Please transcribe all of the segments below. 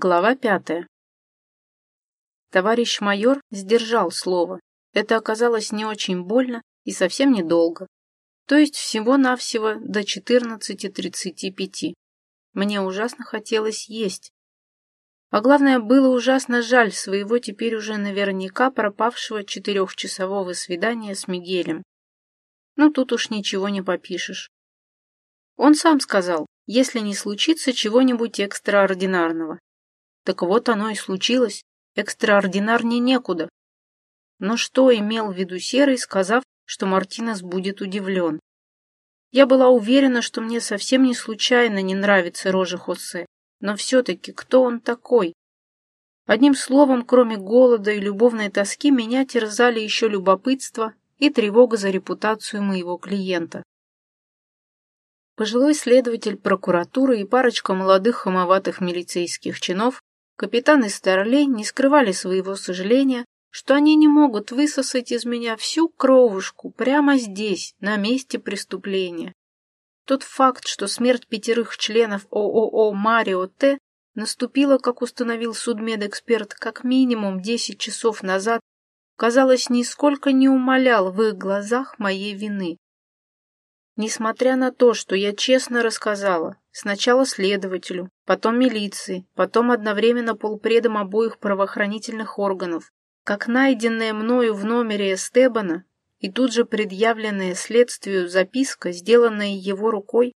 Глава пятая. Товарищ майор сдержал слово. Это оказалось не очень больно и совсем недолго. То есть всего-навсего до 14.35. Мне ужасно хотелось есть. А главное, было ужасно жаль своего теперь уже наверняка пропавшего четырехчасового свидания с Мигелем. Ну, тут уж ничего не попишешь. Он сам сказал, если не случится чего-нибудь экстраординарного. Так вот оно и случилось. Экстраординарнее некуда. Но что имел в виду Серый, сказав, что Мартинес будет удивлен? Я была уверена, что мне совсем не случайно не нравится рожа Хосе. Но все-таки кто он такой? Одним словом, кроме голода и любовной тоски, меня терзали еще любопытство и тревога за репутацию моего клиента. Пожилой следователь прокуратуры и парочка молодых хамоватых милицейских чинов Капитан и Старлей не скрывали своего сожаления, что они не могут высосать из меня всю кровушку прямо здесь, на месте преступления. Тот факт, что смерть пятерых членов ООО «Марио Т» наступила, как установил судмедэксперт, как минимум 10 часов назад, казалось, нисколько не умалял в их глазах моей вины. Несмотря на то, что я честно рассказала, сначала следователю, потом милиции, потом одновременно полпредом обоих правоохранительных органов, как найденная мною в номере Эстебана и тут же предъявленная следствию записка, сделанная его рукой,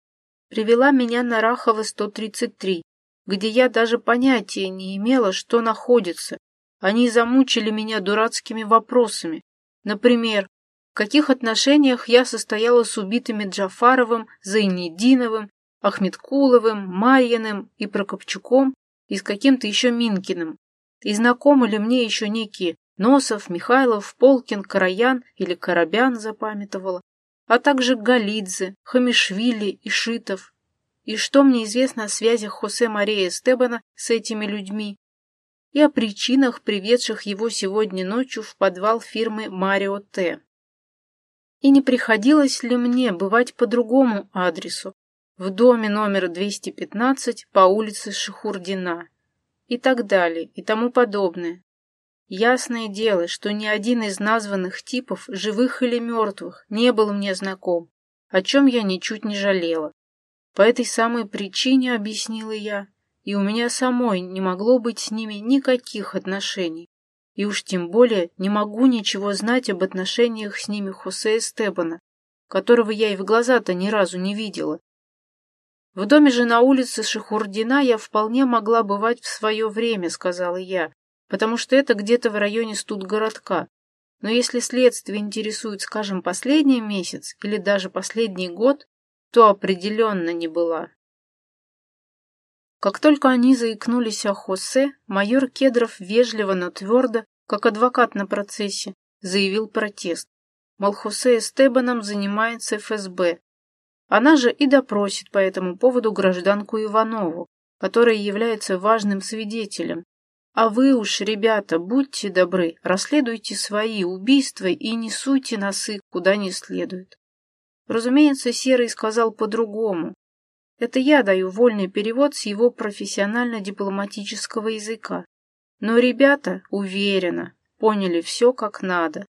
привела меня на Рахова 133, где я даже понятия не имела, что находится. Они замучили меня дурацкими вопросами. Например, в каких отношениях я состояла с убитыми Джафаровым, Зайнединовым, Ахмедкуловым, Марьиным и Прокопчуком и с каким-то еще Минкиным. И знакомы ли мне еще некие Носов, Михайлов, Полкин, Караян или Коробян запамятовала, а также Галидзе, Хамишвили и Шитов. И что мне известно о связях Хосе Мария Эстебана с этими людьми, и о причинах, приведших его сегодня ночью в подвал фирмы Марио Т. И не приходилось ли мне бывать по другому адресу, в доме номер 215 по улице Шихурдина и так далее и тому подобное. Ясное дело, что ни один из названных типов, живых или мертвых, не был мне знаком, о чем я ничуть не жалела. По этой самой причине, объяснила я, и у меня самой не могло быть с ними никаких отношений. И уж тем более не могу ничего знать об отношениях с ними Хосе Эстебана, которого я и в глаза-то ни разу не видела. В доме же на улице Шихурдина я вполне могла бывать в свое время, сказала я, потому что это где-то в районе студгородка. Но если следствие интересует, скажем, последний месяц или даже последний год, то определенно не была. Как только они заикнулись о Хосе, майор Кедров вежливо, но твердо, как адвокат на процессе, заявил протест. Мол, Хосе Эстебаном занимается ФСБ. Она же и допросит по этому поводу гражданку Иванову, которая является важным свидетелем. А вы уж, ребята, будьте добры, расследуйте свои убийства и не суйте носы куда не следует. Разумеется, Серый сказал по-другому, это я даю вольный перевод с его профессионально-дипломатического языка. Но ребята, уверенно, поняли все как надо.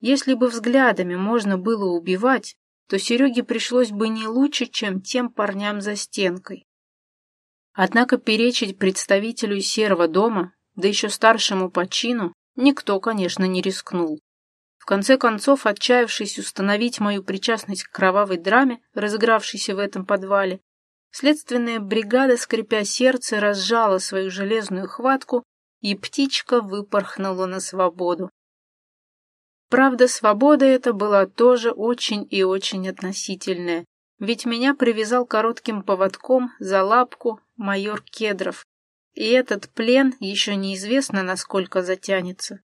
Если бы взглядами можно было убивать, то Сереге пришлось бы не лучше, чем тем парням за стенкой. Однако перечить представителю Серого дома, да еще старшему по чину, никто, конечно, не рискнул. В конце концов, отчаявшись установить мою причастность к кровавой драме, разыгравшейся в этом подвале, Следственная бригада, скрипя сердце, разжала свою железную хватку, и птичка выпорхнула на свободу. Правда, свобода эта была тоже очень и очень относительная, ведь меня привязал коротким поводком за лапку майор Кедров, и этот плен еще неизвестно, насколько затянется.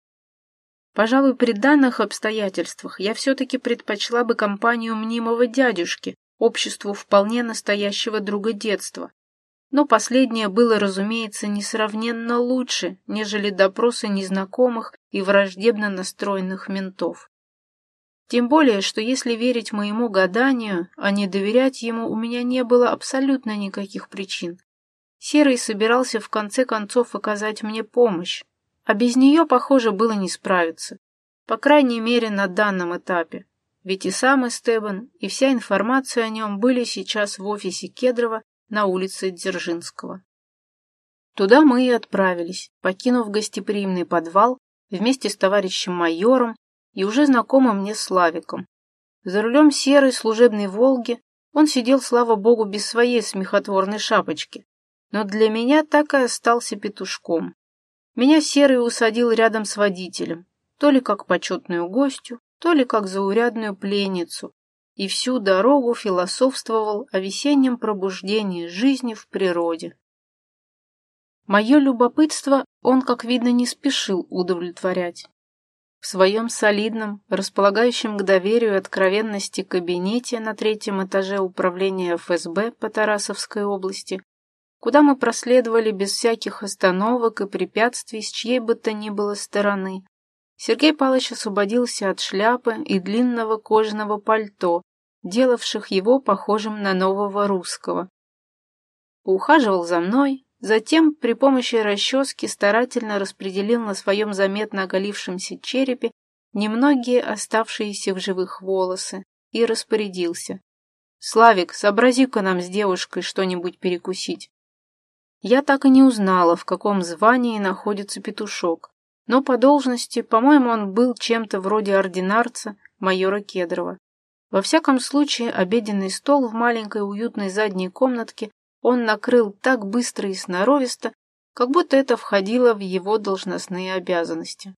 Пожалуй, при данных обстоятельствах я все-таки предпочла бы компанию мнимого дядюшки, обществу вполне настоящего друга детства. Но последнее было, разумеется, несравненно лучше, нежели допросы незнакомых и враждебно настроенных ментов. Тем более, что если верить моему гаданию, а не доверять ему, у меня не было абсолютно никаких причин. Серый собирался в конце концов оказать мне помощь, а без нее, похоже, было не справиться. По крайней мере, на данном этапе. Ведь и сам Эстебан, и вся информация о нем были сейчас в офисе Кедрова на улице Дзержинского. Туда мы и отправились, покинув гостеприимный подвал вместе с товарищем майором и уже знакомым мне Славиком. За рулем серой служебной «Волги» он сидел, слава богу, без своей смехотворной шапочки, но для меня так и остался петушком. Меня Серый усадил рядом с водителем, то ли как почетную гостью, то ли как заурядную пленницу, и всю дорогу философствовал о весеннем пробуждении жизни в природе. Мое любопытство он, как видно, не спешил удовлетворять. В своем солидном, располагающем к доверию и откровенности кабинете на третьем этаже управления ФСБ по Тарасовской области куда мы проследовали без всяких остановок и препятствий с чьей бы то ни было стороны. Сергей Павлович освободился от шляпы и длинного кожаного пальто, делавших его похожим на нового русского. Ухаживал за мной, затем при помощи расчески старательно распределил на своем заметно оголившемся черепе немногие оставшиеся в живых волосы и распорядился. «Славик, сообрази-ка нам с девушкой что-нибудь перекусить». Я так и не узнала, в каком звании находится петушок, но по должности, по-моему, он был чем-то вроде ординарца майора Кедрова. Во всяком случае, обеденный стол в маленькой уютной задней комнатке он накрыл так быстро и сноровисто, как будто это входило в его должностные обязанности.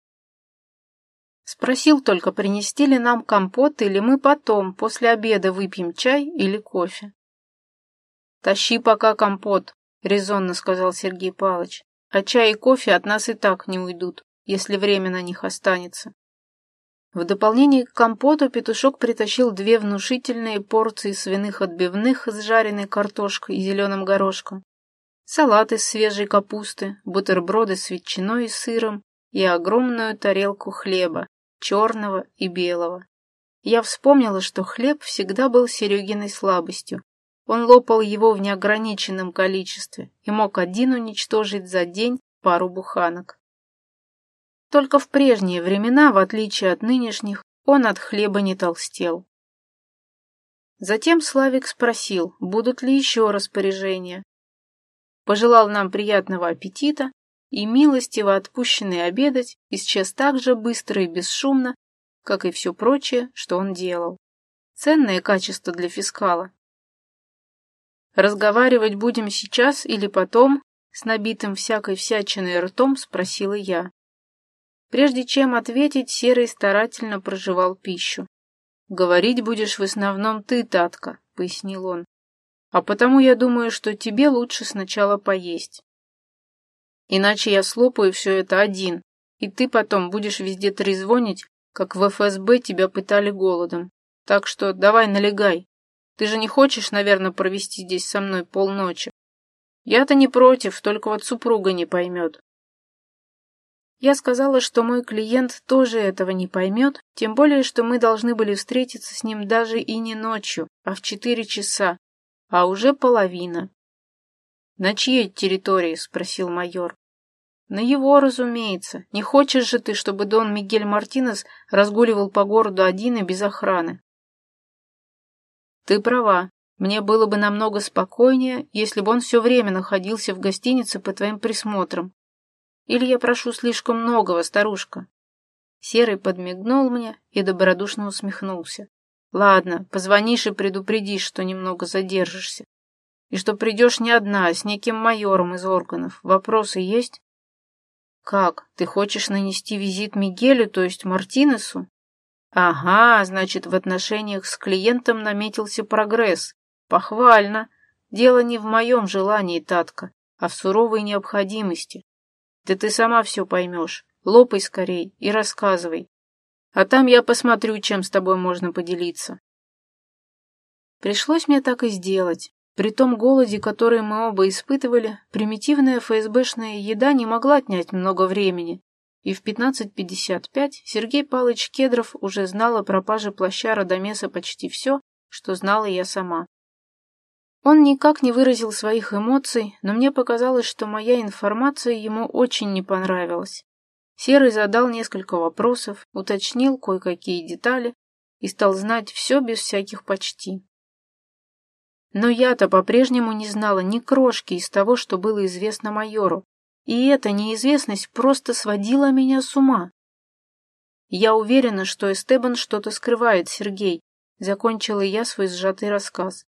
Спросил только, принести ли нам компот или мы потом, после обеда, выпьем чай или кофе. «Тащи пока компот», — резонно сказал Сергей Павлович. «А чай и кофе от нас и так не уйдут, если время на них останется». В дополнение к компоту петушок притащил две внушительные порции свиных отбивных с жареной картошкой и зеленым горошком, салат из свежей капусты, бутерброды с ветчиной и сыром и огромную тарелку хлеба, черного и белого. Я вспомнила, что хлеб всегда был Серегиной слабостью, он лопал его в неограниченном количестве и мог один уничтожить за день пару буханок. Только в прежние времена, в отличие от нынешних, он от хлеба не толстел. Затем Славик спросил, будут ли еще распоряжения. Пожелал нам приятного аппетита и милостиво отпущенный обедать исчез так же быстро и бесшумно, как и все прочее, что он делал. Ценное качество для фискала, «Разговаривать будем сейчас или потом?» С набитым всякой всячиной ртом спросила я. Прежде чем ответить, Серый старательно проживал пищу. «Говорить будешь в основном ты, Татка», — пояснил он. «А потому я думаю, что тебе лучше сначала поесть. Иначе я слопаю все это один, и ты потом будешь везде трезвонить, как в ФСБ тебя пытали голодом. Так что давай налегай». Ты же не хочешь, наверное, провести здесь со мной полночи? Я-то не против, только вот супруга не поймет. Я сказала, что мой клиент тоже этого не поймет, тем более, что мы должны были встретиться с ним даже и не ночью, а в четыре часа, а уже половина. «На чьей территории?» — спросил майор. «На его, разумеется. Не хочешь же ты, чтобы Дон Мигель Мартинес разгуливал по городу один и без охраны?» Ты права. Мне было бы намного спокойнее, если бы он все время находился в гостинице под твоим присмотром. Или я прошу слишком многого, старушка?» Серый подмигнул мне и добродушно усмехнулся. «Ладно, позвонишь и предупредишь, что немного задержишься. И что придешь не одна, а с неким майором из органов. Вопросы есть?» «Как? Ты хочешь нанести визит Мигелю, то есть Мартинесу?» Ага, значит, в отношениях с клиентом наметился прогресс. Похвально. Дело не в моем желании, Татка, а в суровой необходимости. Да ты сама все поймешь. Лопай скорей и рассказывай. А там я посмотрю, чем с тобой можно поделиться. Пришлось мне так и сделать. При том голоде, который мы оба испытывали, примитивная ФСБшная еда не могла отнять много времени, и в 15.55 Сергей Палыч Кедров уже знал о пропаже плаща Радомеса почти все, что знала я сама. Он никак не выразил своих эмоций, но мне показалось, что моя информация ему очень не понравилась. Серый задал несколько вопросов, уточнил кое-какие детали и стал знать все без всяких почти. Но я-то по-прежнему не знала ни крошки из того, что было известно майору, и эта неизвестность просто сводила меня с ума. Я уверена, что Эстебан что-то скрывает, Сергей, закончила я свой сжатый рассказ.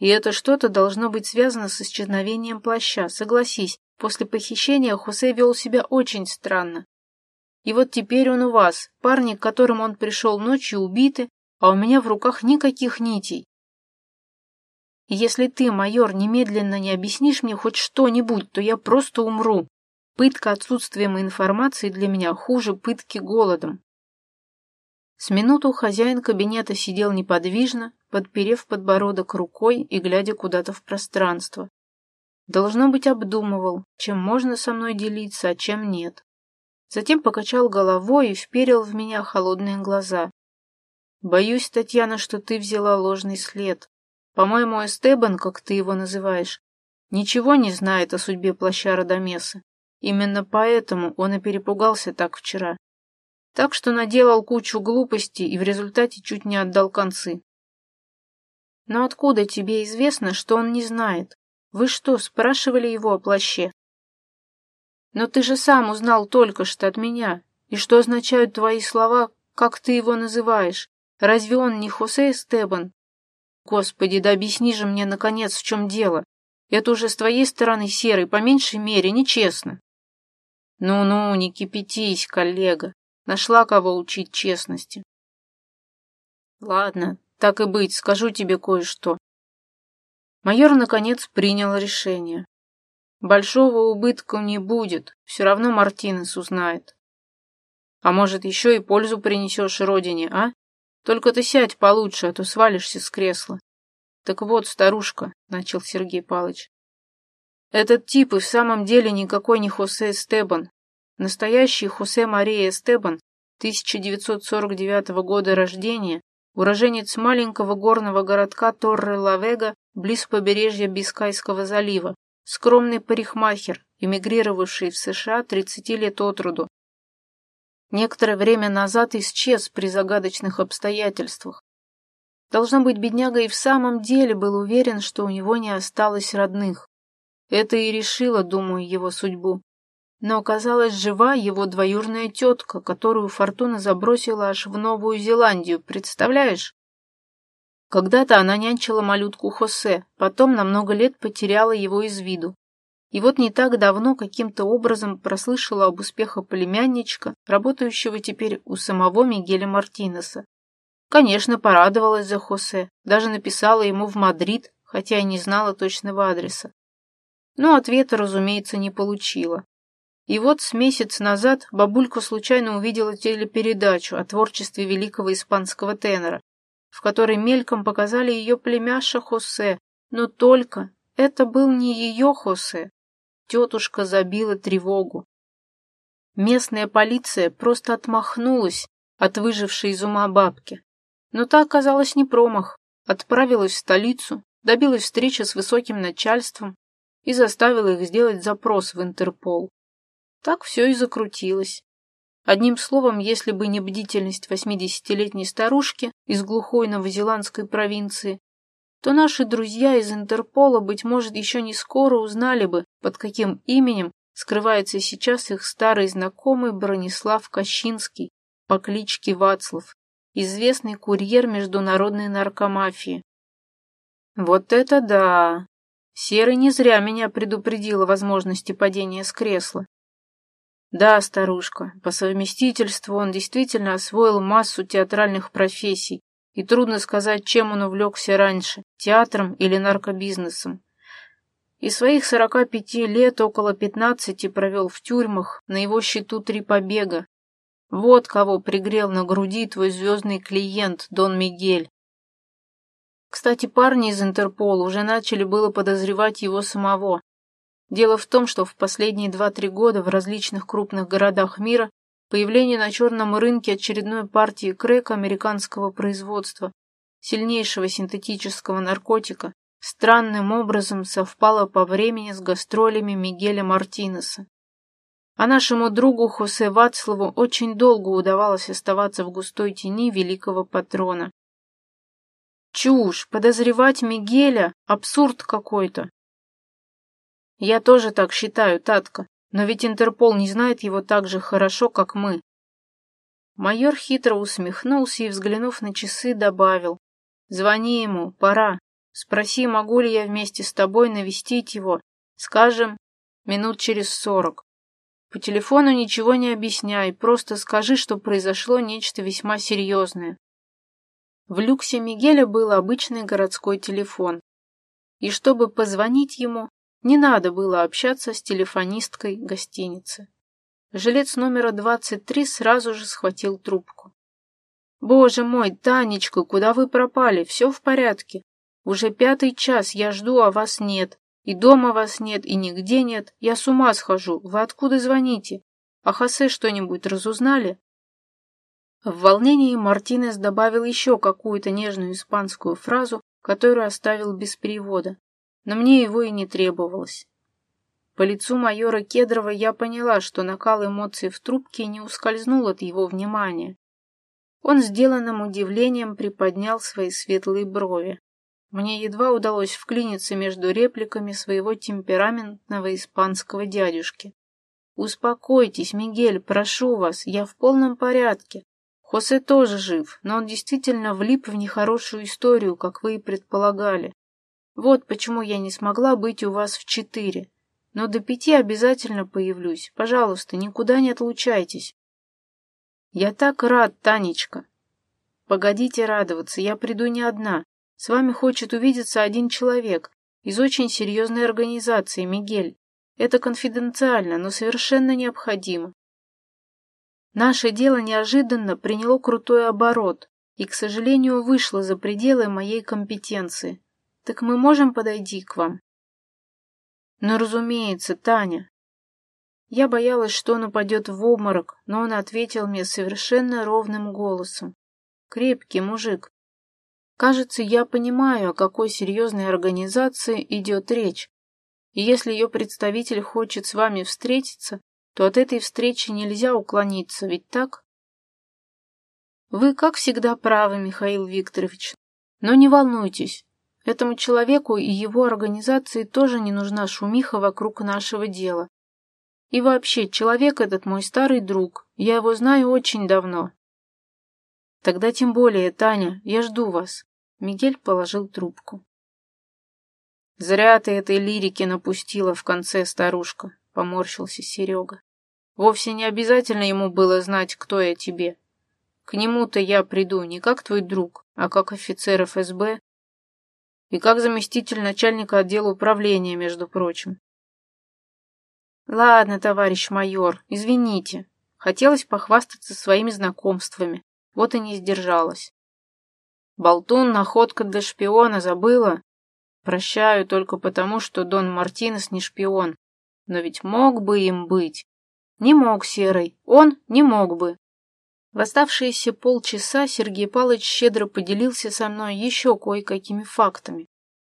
И это что-то должно быть связано с исчезновением плаща. Согласись, после похищения Хосе вел себя очень странно. И вот теперь он у вас, парни, к которым он пришел ночью, убиты, а у меня в руках никаких нитей. если ты, майор, немедленно не объяснишь мне хоть что-нибудь, то я просто умру. Пытка отсутствием информации для меня хуже пытки голодом. С минуту хозяин кабинета сидел неподвижно, подперев подбородок рукой и глядя куда-то в пространство. Должно быть, обдумывал, чем можно со мной делиться, а чем нет. Затем покачал головой и вперил в меня холодные глаза. «Боюсь, Татьяна, что ты взяла ложный след. По-моему, Эстебан, как ты его называешь, ничего не знает о судьбе плаща Радамеса. Именно поэтому он и перепугался так вчера. Так что наделал кучу глупостей и в результате чуть не отдал концы. Но откуда тебе известно, что он не знает? Вы что, спрашивали его о плаще? Но ты же сам узнал только что от меня. И что означают твои слова, как ты его называешь? Разве он не Хосе Эстебан? Господи, да объясни же мне, наконец, в чем дело. Это уже с твоей стороны, Серый, по меньшей мере, нечестно. Ну-ну, не кипятись, коллега. Нашла кого учить честности. Ладно, так и быть, скажу тебе кое-что. Майор, наконец, принял решение. Большого убытка не будет, все равно Мартинес узнает. А может, еще и пользу принесешь родине, а? Только ты сядь получше, а то свалишься с кресла. Так вот, старушка, — начал Сергей Палыч. Этот тип и в самом деле никакой не Хосе Эстебан, Настоящий Хосе Мария Эстебан, 1949 года рождения, уроженец маленького горного городка Торре-Лавега близ побережья Бискайского залива, скромный парикмахер, эмигрировавший в США 30 лет от роду. Некоторое время назад исчез при загадочных обстоятельствах. Должно быть, бедняга и в самом деле был уверен, что у него не осталось родных. Это и решило, думаю, его судьбу. Но оказалась жива его двоюрная тетка, которую Фортуна забросила аж в Новую Зеландию, представляешь? Когда-то она нянчила малютку Хосе, потом на много лет потеряла его из виду. И вот не так давно каким-то образом прослышала об успехах племянничка, работающего теперь у самого Мигеля Мартинеса. Конечно, порадовалась за Хосе, даже написала ему в Мадрид, хотя и не знала точного адреса. Но ответа, разумеется, не получила. И вот с месяц назад бабулька случайно увидела телепередачу о творчестве великого испанского тенора, в которой мельком показали ее племяша Хосе, но только это был не ее Хосе. Тетушка забила тревогу. Местная полиция просто отмахнулась от выжившей из ума бабки. Но та оказалась не промах, отправилась в столицу, добилась встречи с высоким начальством и заставила их сделать запрос в Интерпол. Так все и закрутилось. Одним словом, если бы не бдительность восьмидесятилетней старушки из глухой новозеландской провинции, то наши друзья из Интерпола, быть может, еще не скоро узнали бы, под каким именем скрывается сейчас их старый знакомый Бронислав Кощинский по кличке Вацлав, известный курьер международной наркомафии. Вот это да! Серый не зря меня предупредил о возможности падения с кресла. Да, старушка, по совместительству он действительно освоил массу театральных профессий, и трудно сказать, чем он увлекся раньше, театром или наркобизнесом. И своих сорока пяти лет около пятнадцати провел в тюрьмах, на его счету три побега. Вот кого пригрел на груди твой звездный клиент, Дон Мигель. Кстати, парни из Интерпола уже начали было подозревать его самого, Дело в том, что в последние 2-3 года в различных крупных городах мира появление на черном рынке очередной партии крэка американского производства, сильнейшего синтетического наркотика, странным образом совпало по времени с гастролями Мигеля Мартинеса. А нашему другу Хосе Вацлаву очень долго удавалось оставаться в густой тени великого патрона. Чушь, подозревать Мигеля — абсурд какой-то. Я тоже так считаю, Татка, но ведь Интерпол не знает его так же хорошо, как мы. Майор хитро усмехнулся и, взглянув на часы, добавил. Звони ему, пора. Спроси, могу ли я вместе с тобой навестить его, скажем, минут через сорок. По телефону ничего не объясняй, просто скажи, что произошло нечто весьма серьезное. В люксе Мигеля был обычный городской телефон. И чтобы позвонить ему, не надо было общаться с телефонисткой гостиницы. Жилец номера 23 сразу же схватил трубку. «Боже мой, Танечка, куда вы пропали? Все в порядке. Уже пятый час я жду, а вас нет. И дома вас нет, и нигде нет. Я с ума схожу. Вы откуда звоните? А Хосе что-нибудь разузнали?» В волнении Мартинес добавил еще какую-то нежную испанскую фразу, которую оставил без перевода но мне его и не требовалось. По лицу майора Кедрова я поняла, что накал эмоций в трубке не ускользнул от его внимания. Он сделанным удивлением приподнял свои светлые брови. Мне едва удалось вклиниться между репликами своего темпераментного испанского дядюшки. «Успокойтесь, Мигель, прошу вас, я в полном порядке. Хосе тоже жив, но он действительно влип в нехорошую историю, как вы и предполагали. Вот почему я не смогла быть у вас в четыре. Но до пяти обязательно появлюсь. Пожалуйста, никуда не отлучайтесь. Я так рад, Танечка. Погодите радоваться, я приду не одна. С вами хочет увидеться один человек из очень серьезной организации, Мигель. Это конфиденциально, но совершенно необходимо. Наше дело неожиданно приняло крутой оборот и, к сожалению, вышло за пределы моей компетенции. Так мы можем подойти к вам? Ну, разумеется, Таня. Я боялась, что он упадет в обморок, но он ответил мне совершенно ровным голосом. Крепкий мужик. Кажется, я понимаю, о какой серьезной организации идет речь. И если ее представитель хочет с вами встретиться, то от этой встречи нельзя уклониться, ведь так? Вы, как всегда, правы, Михаил Викторович. Но не волнуйтесь, Этому человеку и его организации тоже не нужна шумиха вокруг нашего дела. И вообще, человек этот мой старый друг, я его знаю очень давно. Тогда тем более, Таня, я жду вас. Мигель положил трубку. Зря ты этой лирики напустила в конце, старушка, поморщился Серега. Вовсе не обязательно ему было знать, кто я тебе. К нему-то я приду не как твой друг, а как офицер ФСБ и как заместитель начальника отдела управления, между прочим. Ладно, товарищ майор, извините. Хотелось похвастаться своими знакомствами, вот и не сдержалась. Болтун, находка для шпиона, забыла? Прощаю только потому, что Дон Мартинес не шпион. Но ведь мог бы им быть. Не мог Серый, он не мог бы. В оставшиеся полчаса Сергей Павлович щедро поделился со мной еще кое-какими фактами.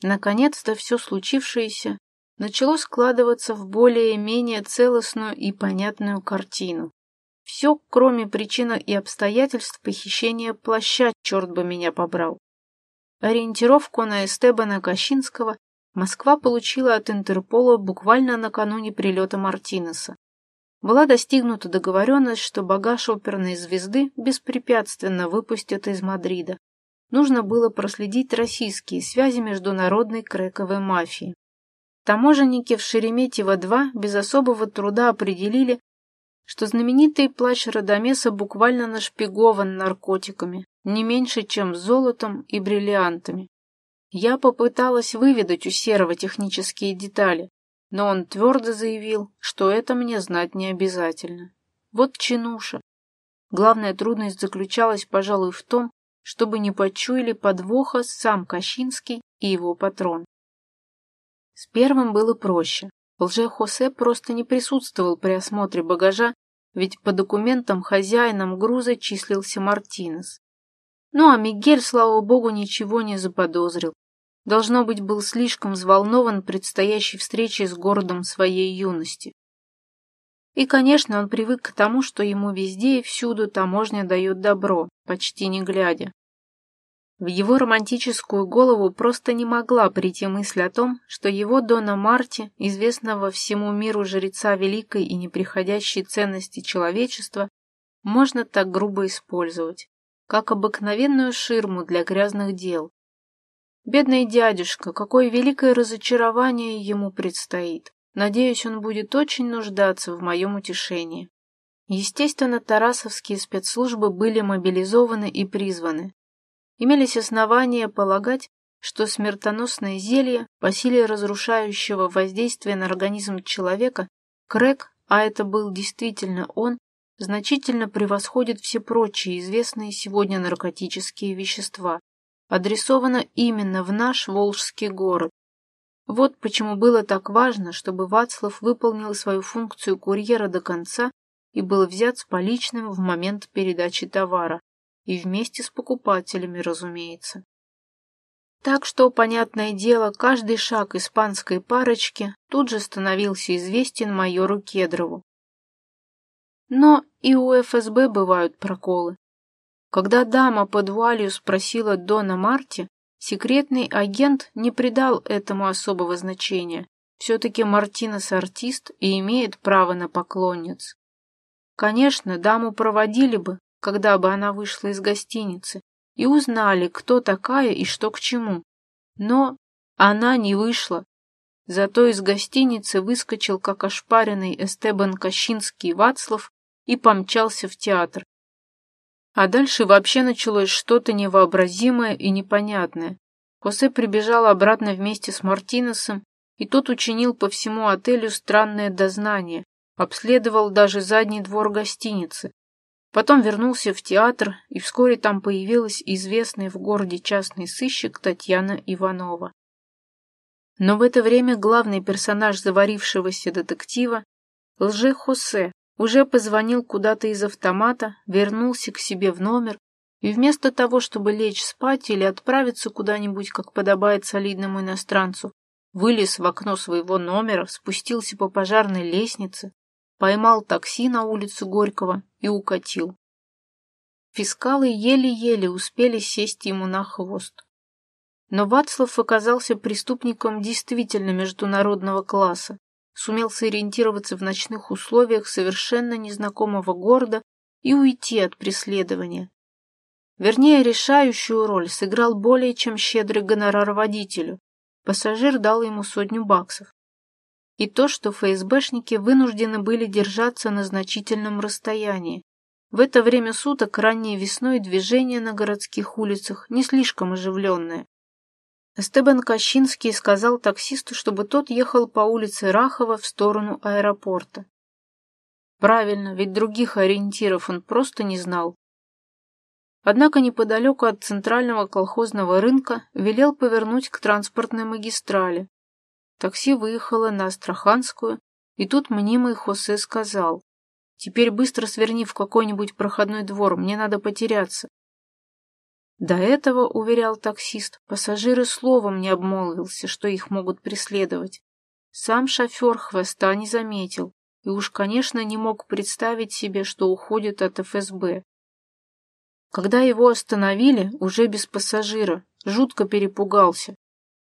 Наконец-то все случившееся начало складываться в более-менее целостную и понятную картину. Все, кроме причин и обстоятельств похищения плаща, черт бы меня побрал. Ориентировку на Эстебана Кащинского Москва получила от Интерпола буквально накануне прилета Мартинеса была достигнута договоренность, что багаж оперной звезды беспрепятственно выпустят из Мадрида. Нужно было проследить российские связи международной крэковой мафии. Таможенники в Шереметьево-2 без особого труда определили, что знаменитый плащ Радамеса буквально нашпигован наркотиками, не меньше, чем золотом и бриллиантами. Я попыталась выведать у Серого технические детали, но он твердо заявил, что это мне знать не обязательно. Вот чинуша. Главная трудность заключалась, пожалуй, в том, чтобы не почуяли подвоха сам Кащинский и его патрон. С первым было проще. Лже-Хосе просто не присутствовал при осмотре багажа, ведь по документам хозяином груза числился Мартинес. Ну а Мигель, слава богу, ничего не заподозрил. Должно быть, был слишком взволнован предстоящей встречей с городом своей юности. И, конечно, он привык к тому, что ему везде и всюду таможня дает добро, почти не глядя. В его романтическую голову просто не могла прийти мысль о том, что его Дона Марти, известного всему миру жреца великой и неприходящей ценности человечества, можно так грубо использовать, как обыкновенную ширму для грязных дел. Бедный дядюшка, какое великое разочарование ему предстоит. Надеюсь, он будет очень нуждаться в моем утешении. Естественно, тарасовские спецслужбы были мобилизованы и призваны. Имелись основания полагать, что смертоносное зелье по силе разрушающего воздействия на организм человека, крэк, а это был действительно он, значительно превосходит все прочие известные сегодня наркотические вещества, адресовано именно в наш Волжский город, вот почему было так важно, чтобы Вацлав выполнил свою функцию курьера до конца и был взят с поличным в момент передачи товара, и вместе с покупателями, разумеется. Так что, понятное дело, каждый шаг испанской парочки тут же становился известен майору Кедрову. Но и у ФСБ бывают проколы. Когда дама под вуалью спросила Дона Марти, Секретный агент не придал этому особого значения. Все-таки Мартинес артист и имеет право на поклонниц. Конечно, даму проводили бы, когда бы она вышла из гостиницы, и узнали, кто такая и что к чему. Но она не вышла. Зато из гостиницы выскочил, как ошпаренный Эстебан Кащинский Вацлав и помчался в театр. А дальше вообще началось что-то невообразимое и непонятное. Хосе прибежал обратно вместе с Мартинесом, и тот учинил по всему отелю странное дознание, обследовал даже задний двор гостиницы. Потом вернулся в театр, и вскоре там появилась известная в городе частный сыщик Татьяна Иванова. Но в это время главный персонаж заварившегося детектива, лже-Хосе, уже позвонил куда-то из автомата, вернулся к себе в номер и вместо того, чтобы лечь спать или отправиться куда-нибудь, как подобает солидному иностранцу, вылез в окно своего номера, спустился по пожарной лестнице, поймал такси на улице Горького и укатил. Фискалы еле-еле успели сесть ему на хвост. Но Вацлав оказался преступником действительно международного класса, сумел сориентироваться в ночных условиях совершенно незнакомого города и уйти от преследования. Вернее, решающую роль сыграл более чем щедрый гонорар водителю. Пассажир дал ему сотню баксов. И то, что ФСБшники вынуждены были держаться на значительном расстоянии. В это время суток ранней весной движение на городских улицах не слишком оживленное. Стебан Кащинский сказал таксисту, чтобы тот ехал по улице Рахова в сторону аэропорта. Правильно, ведь других ориентиров он просто не знал. Однако неподалеку от центрального колхозного рынка велел повернуть к транспортной магистрали. Такси выехало на Астраханскую, и тут мнимый Хосе сказал, «Теперь быстро сверни в какой-нибудь проходной двор, мне надо потеряться. До этого, уверял таксист, пассажиры словом не обмолвился, что их могут преследовать. Сам шофер хвоста не заметил и уж, конечно, не мог представить себе, что уходит от ФСБ. Когда его остановили, уже без пассажира, жутко перепугался.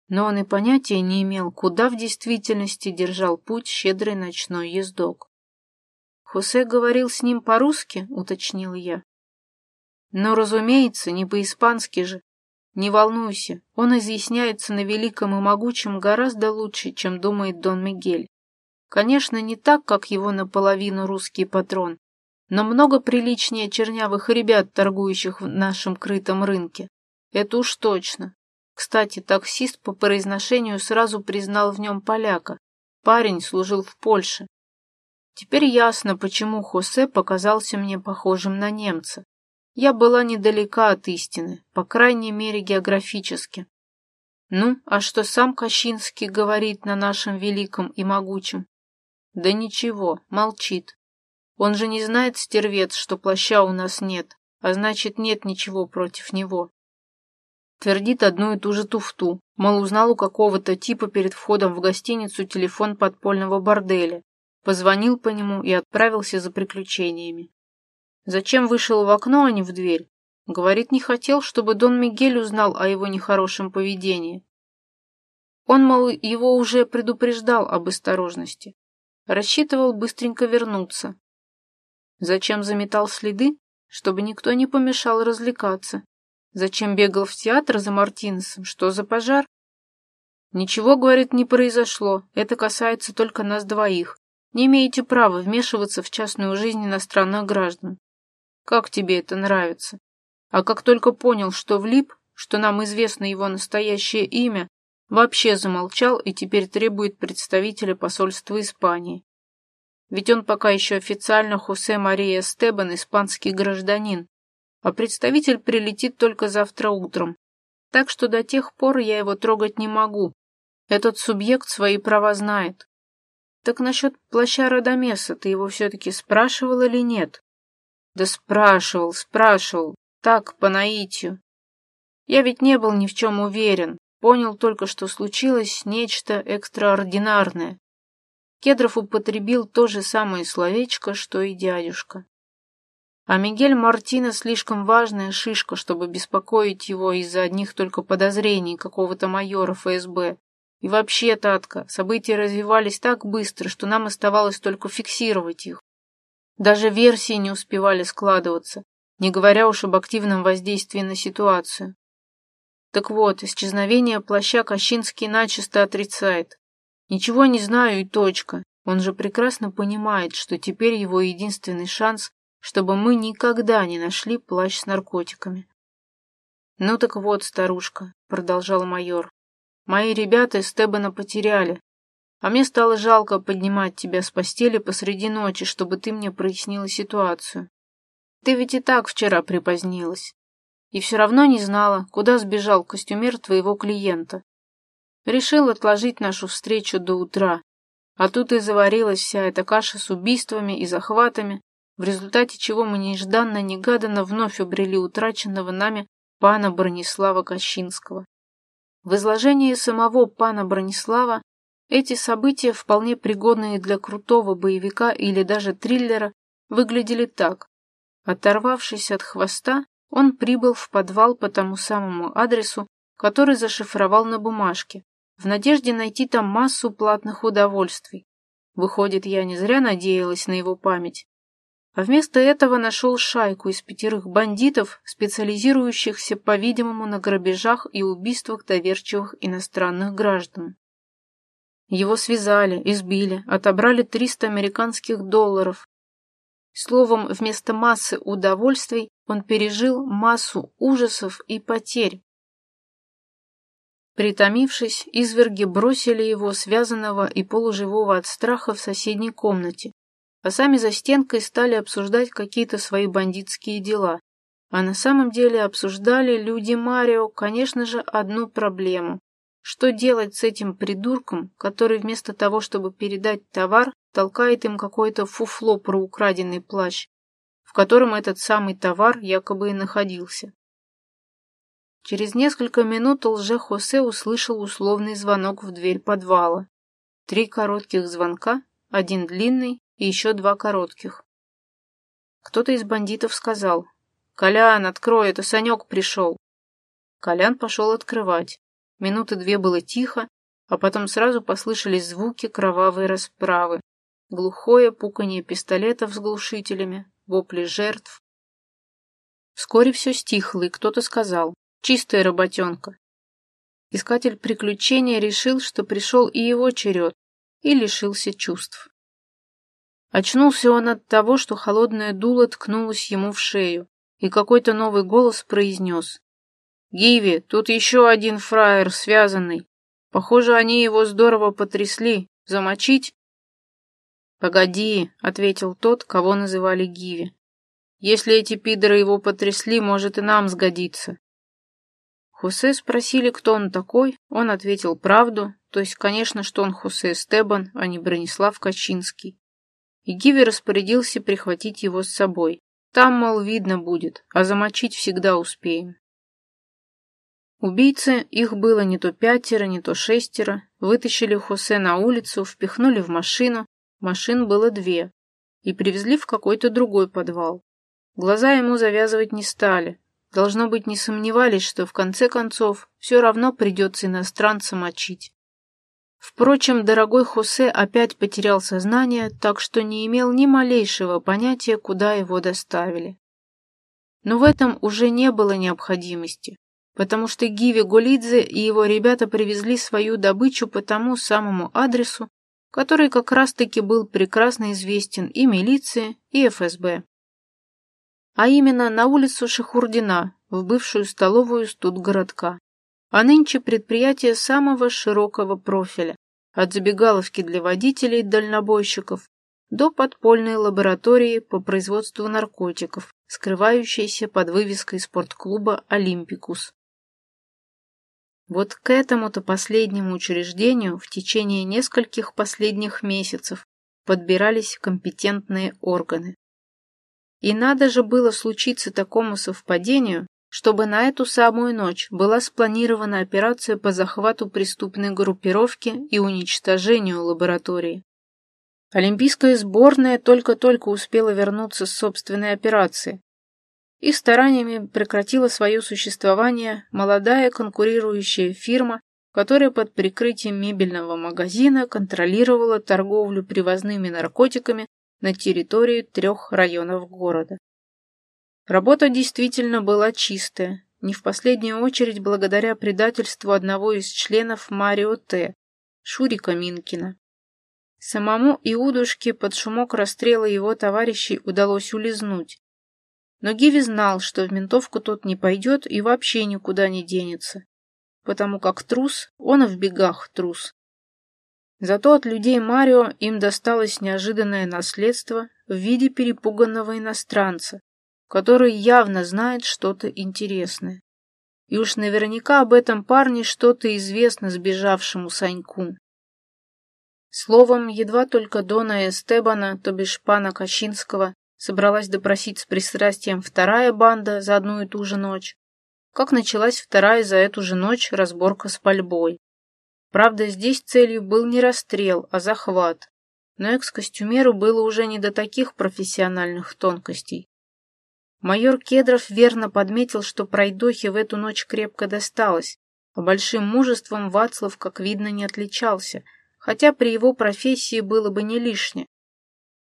Но он и понятия не имел, куда в действительности держал путь щедрый ночной ездок. «Хосе говорил с ним по-русски?» — уточнил я. Но, разумеется, не по-испански же. Не волнуйся, он изъясняется на великом и могучем гораздо лучше, чем думает Дон Мигель. Конечно, не так, как его наполовину русский патрон, но много приличнее чернявых ребят, торгующих в нашем крытом рынке. Это уж точно. Кстати, таксист по произношению сразу признал в нем поляка. Парень служил в Польше. Теперь ясно, почему Хосе показался мне похожим на немца. Я была недалека от истины, по крайней мере географически. Ну, а что сам Кащинский говорит на нашем великом и могучем? Да ничего, молчит. Он же не знает, стервец, что плаща у нас нет, а значит, нет ничего против него. Твердит одну и ту же туфту. Мол, узнал у какого-то типа перед входом в гостиницу телефон подпольного борделя. Позвонил по нему и отправился за приключениями. Зачем вышел в окно, а не в дверь? Говорит, не хотел, чтобы Дон Мигель узнал о его нехорошем поведении. Он, мол, его уже предупреждал об осторожности. Рассчитывал быстренько вернуться. Зачем заметал следы? Чтобы никто не помешал развлекаться. Зачем бегал в театр за Мартинесом? Что за пожар? Ничего, говорит, не произошло. Это касается только нас двоих. Не имеете права вмешиваться в частную жизнь иностранных граждан. Как тебе это нравится? А как только понял, что влип, что нам известно его настоящее имя, вообще замолчал и теперь требует представителя посольства Испании. Ведь он пока еще официально Хосе Мария Стебан, испанский гражданин, а представитель прилетит только завтра утром. Так что до тех пор я его трогать не могу. Этот субъект свои права знает. Так насчет плаща Радамеса ты его все-таки спрашивал или нет? Да спрашивал, спрашивал. Так, по наитию. Я ведь не был ни в чем уверен. Понял только, что случилось нечто экстраординарное. Кедров употребил то же самое словечко, что и дядюшка. А Мигель Мартина слишком важная шишка, чтобы беспокоить его из-за одних только подозрений какого-то майора ФСБ. И вообще, Татка, события развивались так быстро, что нам оставалось только фиксировать их. Даже версии не успевали складываться, не говоря уж об активном воздействии на ситуацию. Так вот, исчезновение плаща Кощинский начисто отрицает. Ничего не знаю и точка. Он же прекрасно понимает, что теперь его единственный шанс чтобы мы никогда не нашли плащ с наркотиками. «Ну так вот, старушка», — продолжал майор, — «мои ребята Стебана потеряли, а мне стало жалко поднимать тебя с постели посреди ночи, чтобы ты мне прояснила ситуацию. Ты ведь и так вчера припозднилась, и все равно не знала, куда сбежал костюмер твоего клиента. Решил отложить нашу встречу до утра, а тут и заварилась вся эта каша с убийствами и захватами, в результате чего мы нежданно-негаданно вновь обрели утраченного нами пана Бронислава Кощинского. В изложении самого пана Бронислава эти события, вполне пригодные для крутого боевика или даже триллера, выглядели так. Оторвавшись от хвоста, он прибыл в подвал по тому самому адресу, который зашифровал на бумажке, в надежде найти там массу платных удовольствий. Выходит, я не зря надеялась на его память а вместо этого нашел шайку из пятерых бандитов, специализирующихся, по-видимому, на грабежах и убийствах доверчивых иностранных граждан. Его связали, избили, отобрали 300 американских долларов. Словом, вместо массы удовольствий он пережил массу ужасов и потерь. Притомившись, изверги бросили его связанного и полуживого от страха в соседней комнате, а сами за стенкой стали обсуждать какие-то свои бандитские дела. А на самом деле обсуждали люди Марио, конечно же, одну проблему. Что делать с этим придурком, который вместо того, чтобы передать товар, толкает им какое-то фуфло про украденный плащ, в котором этот самый товар якобы и находился. Через несколько минут лже-Хосе услышал условный звонок в дверь подвала. Три коротких звонка, один длинный и еще два коротких. Кто-то из бандитов сказал «Колян, открой, это Санек пришел». Колян пошел открывать. Минуты две было тихо, а потом сразу послышались звуки кровавой расправы. Глухое пуканье пистолетов с глушителями, вопли жертв. Вскоре все стихло, и кто-то сказал «Чистая работенка». Искатель приключения решил, что пришел и его черед, и лишился чувств. Очнулся он от того, что холодное дуло ткнулось ему в шею, и какой-то новый голос произнес. «Гиви, тут еще один фраер, связанный. Похоже, они его здорово потрясли. Замочить?» «Погоди», — ответил тот, кого называли Гиви. «Если эти пидоры его потрясли, может и нам сгодится». Хосе спросили, кто он такой, он ответил правду, то есть, конечно, что он Хосе Стебан, а не Бронислав Качинский и Гиви распорядился прихватить его с собой. Там, мол, видно будет, а замочить всегда успеем. Убийцы, их было не то пятеро, не то шестеро, вытащили Хосе на улицу, впихнули в машину, машин было две, и привезли в какой-то другой подвал. Глаза ему завязывать не стали. Должно быть, не сомневались, что в конце концов все равно придется иностранца мочить. Впрочем, дорогой Хосе опять потерял сознание, так что не имел ни малейшего понятия, куда его доставили. Но в этом уже не было необходимости, потому что Гиви Гулидзе и его ребята привезли свою добычу по тому самому адресу, который как раз-таки был прекрасно известен и милиции, и ФСБ. А именно на улицу Шахурдина, в бывшую столовую студгородка а нынче предприятие самого широкого профиля, от забегаловки для водителей дальнобойщиков до подпольной лаборатории по производству наркотиков, скрывающейся под вывеской спортклуба «Олимпикус». Вот к этому-то последнему учреждению в течение нескольких последних месяцев подбирались компетентные органы. И надо же было случиться такому совпадению, чтобы на эту самую ночь была спланирована операция по захвату преступной группировки и уничтожению лаборатории. Олимпийская сборная только-только успела вернуться с собственной операции. Их стараниями прекратила свое существование молодая конкурирующая фирма, которая под прикрытием мебельного магазина контролировала торговлю привозными наркотиками на территории трех районов города. Работа действительно была чистая, не в последнюю очередь благодаря предательству одного из членов Марио Т. Шурика Минкина. Самому Иудушке под шумок расстрела его товарищей удалось улизнуть. Но Гиви знал, что в ментовку тот не пойдет и вообще никуда не денется, потому как трус, он в бегах трус. Зато от людей Марио им досталось неожиданное наследство в виде перепуганного иностранца, который явно знает что-то интересное. И уж наверняка об этом парне что-то известно сбежавшему Саньку. Словом, едва только Дона Эстебана, то бишь пана Кащинского, собралась допросить с пристрастием вторая банда за одну и ту же ночь, как началась вторая за эту же ночь разборка с пальбой. Правда, здесь целью был не расстрел, а захват, но экс-костюмеру было уже не до таких профессиональных тонкостей. Майор Кедров верно подметил, что пройдохе в эту ночь крепко досталось, а большим мужеством Вацлав, как видно, не отличался, хотя при его профессии было бы не лишне.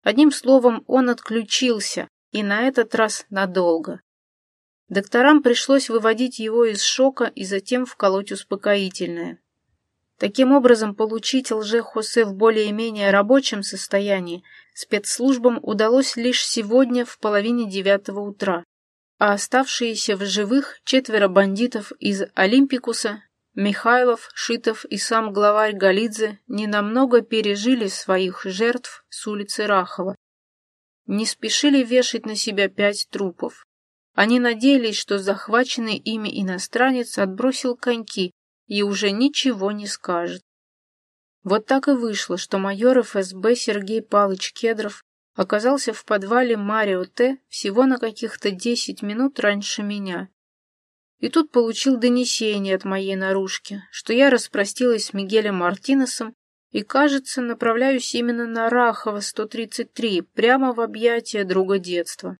Одним словом, он отключился, и на этот раз надолго. Докторам пришлось выводить его из шока и затем вколоть успокоительное. Таким образом, получить лже-Хосе в более-менее рабочем состоянии спецслужбам удалось лишь сегодня в половине девятого утра, а оставшиеся в живых четверо бандитов из Олимпикуса, Михайлов, Шитов и сам главарь Галидзе ненамного пережили своих жертв с улицы Рахова. Не спешили вешать на себя пять трупов. Они надеялись, что захваченный ими иностранец отбросил коньки и уже ничего не скажет. Вот так и вышло, что майор ФСБ Сергей Палыч Кедров оказался в подвале Марио Т всего на каких-то десять минут раньше меня. И тут получил донесение от моей наружки, что я распростилась с Мигелем Мартинесом и, кажется, направляюсь именно на Рахова 133, прямо в объятия друга детства.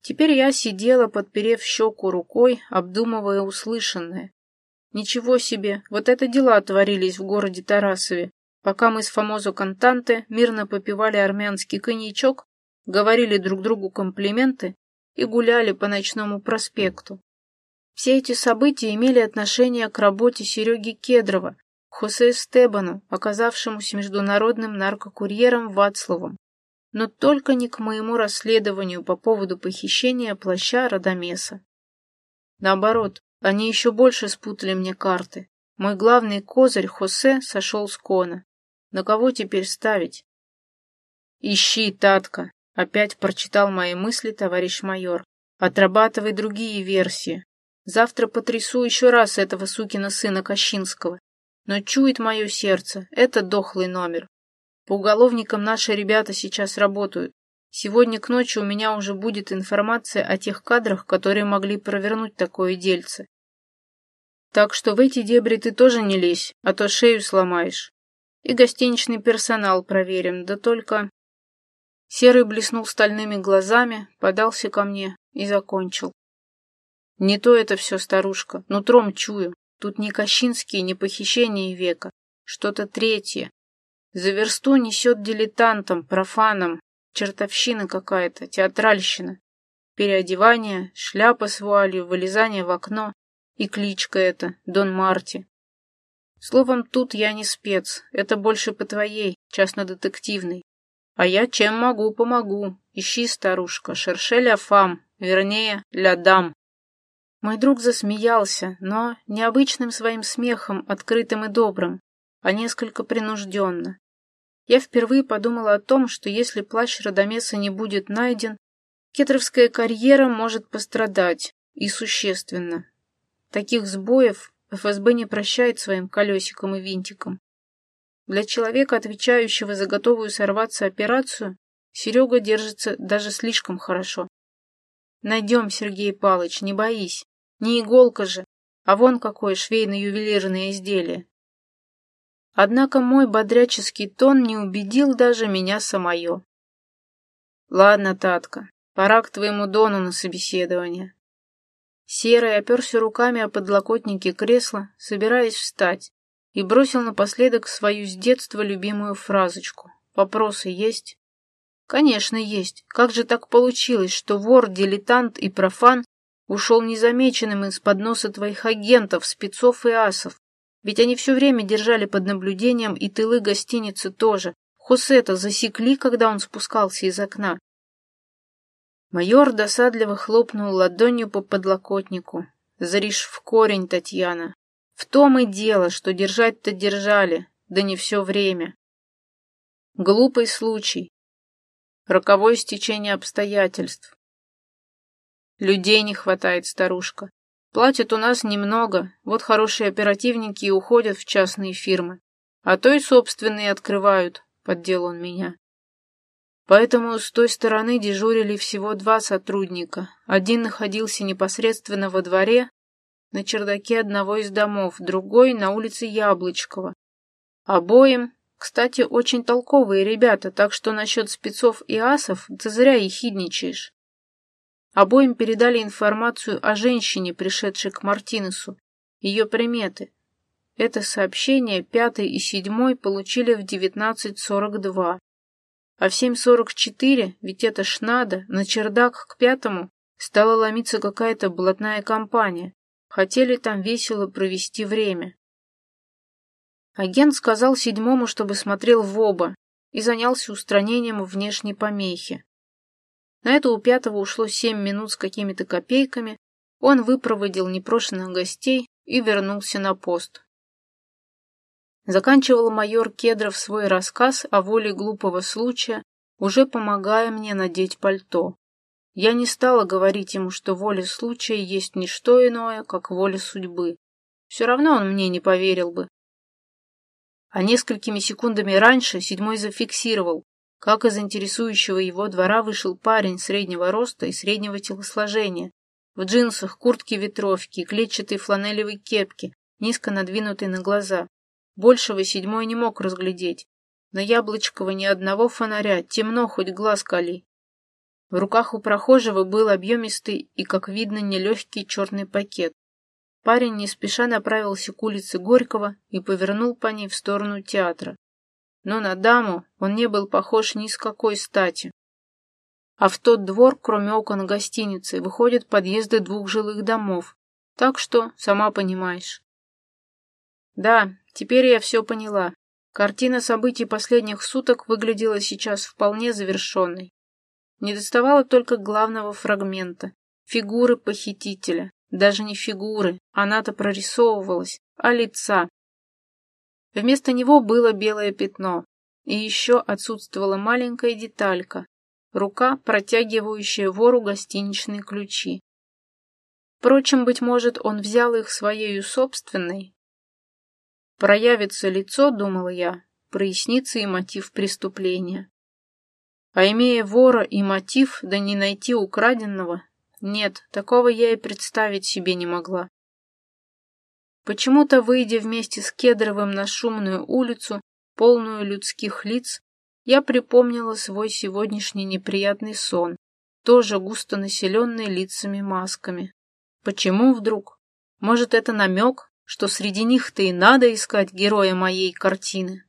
Теперь я сидела, подперев щеку рукой, обдумывая услышанное. Ничего себе, вот это дела творились в городе Тарасове. Пока мы с Фомозо Кантанте мирно попивали армянский коньячок, говорили друг другу комплименты и гуляли по ночному проспекту. Все эти события имели отношение к работе Сереги Кедрова, Хосе Стебану, оказавшемуся международным наркокурьером Вацлавом, но только не к моему расследованию по поводу похищения плаща Радамеса. Наоборот, они еще больше спутали мне карты. Мой главный козырь Хосе сошел с кона. На кого теперь ставить? Ищи, Татка. Опять прочитал мои мысли товарищ майор. Отрабатывай другие версии. Завтра потрясу еще раз этого сукина сына Кощинского. Но чует мое сердце, это дохлый номер. По уголовникам наши ребята сейчас работают. Сегодня к ночи у меня уже будет информация о тех кадрах, которые могли провернуть такое дельце. Так что в эти дебри ты тоже не лезь, а то шею сломаешь. И гостиничный персонал проверим, да только...» Серый блеснул стальными глазами, подался ко мне и закончил. «Не то это все, старушка, нутром чую. Тут не Кощинские, не похищение века, что-то третье. За версту несет дилетантом, профаном, чертовщина какая-то, театральщина. Переодевание, шляпа с вуалью, вылезание в окно и кличка эта, Дон Марти. Словом, тут я не спец, это больше по твоей, частно-детективной. А я чем могу, помогу. Ищи, старушка, шерше ля фам, вернее, ля дам. Мой друг засмеялся, но необычным своим смехом, открытым и добрым, а несколько принужденно. Я впервые подумала о том, что если плащ Радомеса не будет найден, кетровская карьера может пострадать, и существенно. Таких сбоев ФСБ не прощает своим колесикам и винтикам. Для человека, отвечающего за готовую сорваться операцию, Серега держится даже слишком хорошо. Найдем, Сергей Палыч, не боись. Не иголка же, а вон какое швейно-ювелирное изделие. Однако мой бодряческий тон не убедил даже меня самое. Ладно, Татка, пора к твоему Дону на собеседование. Серый оперся руками о подлокотники кресла, собираясь встать, и бросил напоследок свою с детства любимую фразочку. «Вопросы есть?» «Конечно, есть. Как же так получилось, что вор, дилетант и профан ушел незамеченным из-под носа твоих агентов, спецов и асов. Ведь они все время держали под наблюдением и тылы гостиницы тоже. Хосета засекли, когда он спускался из окна. Майор досадливо хлопнул ладонью по подлокотнику. Заришь в корень, Татьяна. В том и дело, что держать-то держали, да не все время. Глупый случай. Роковое стечение обстоятельств. Людей не хватает, старушка. Платят у нас немного, вот хорошие оперативники и уходят в частные фирмы. А то и собственные открывают, поддел он меня. Поэтому с той стороны дежурили всего два сотрудника. Один находился непосредственно во дворе, на чердаке одного из домов, другой на улице Яблочкова. Обоим, кстати, очень толковые ребята, так что насчет спецов и асов ты зря ехидничаешь. Обоим передали информацию о женщине, пришедшей к Мартинесу, ее приметы. Это сообщение пятый и седьмой получили в 19.42. А в 7.44, ведь это ж надо, на чердак к пятому стала ломиться какая-то блатная компания. Хотели там весело провести время. Агент сказал седьмому, чтобы смотрел в оба, и занялся устранением внешней помехи. На это у пятого ушло семь минут с какими-то копейками, он выпроводил непрошенных гостей и вернулся на пост. Заканчивал майор Кедров свой рассказ о воле глупого случая, уже помогая мне надеть пальто. Я не стала говорить ему, что воля случая есть не что иное, как воля судьбы. Все равно он мне не поверил бы. А несколькими секундами раньше седьмой зафиксировал, как из интересующего его двора вышел парень среднего роста и среднего телосложения, в джинсах, куртке ветровки и клетчатой фланелевой кепке, низко надвинутой на глаза. Большего седьмой не мог разглядеть. На Яблочково ни одного фонаря, темно, хоть глаз кали. В руках у прохожего был объемистый и, как видно, нелегкий черный пакет. Парень не спеша направился к улице Горького и повернул по ней в сторону театра но на даму он не был похож ни с какой стати. А в тот двор, кроме окон гостиницы, выходят подъезды двух жилых домов, так что, сама понимаешь. Да, теперь я все поняла. Картина событий последних суток выглядела сейчас вполне завершенной. Не доставало только главного фрагмента — фигуры похитителя. Даже не фигуры, она-то прорисовывалась, а лица, Вместо него было белое пятно, и еще отсутствовала маленькая деталька — рука, протягивающая вору гостиничные ключи. Впрочем, быть может, он взял их своею собственной. Проявится лицо, думал я, прояснится и мотив преступления. А имея вора и мотив, да не найти украденного, нет, такого я и представить себе не могла. Почему-то, выйдя вместе с Кедровым на шумную улицу, полную людских лиц, я припомнила свой сегодняшний неприятный сон, тоже густо населенный лицами-масками. Почему вдруг? Может, это намек, что среди них-то и надо искать героя моей картины?